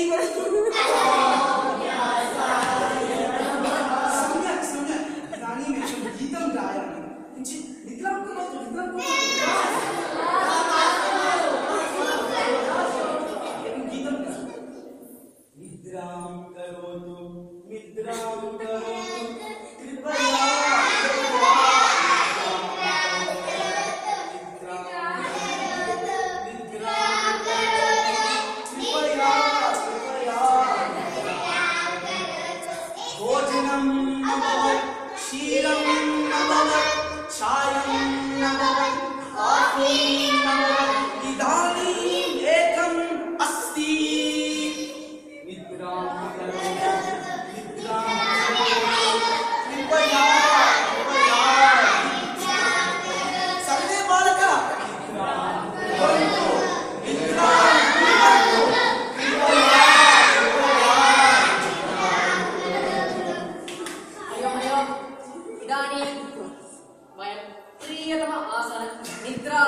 even Shine, coffee. तृतीयतम आसन निद्रा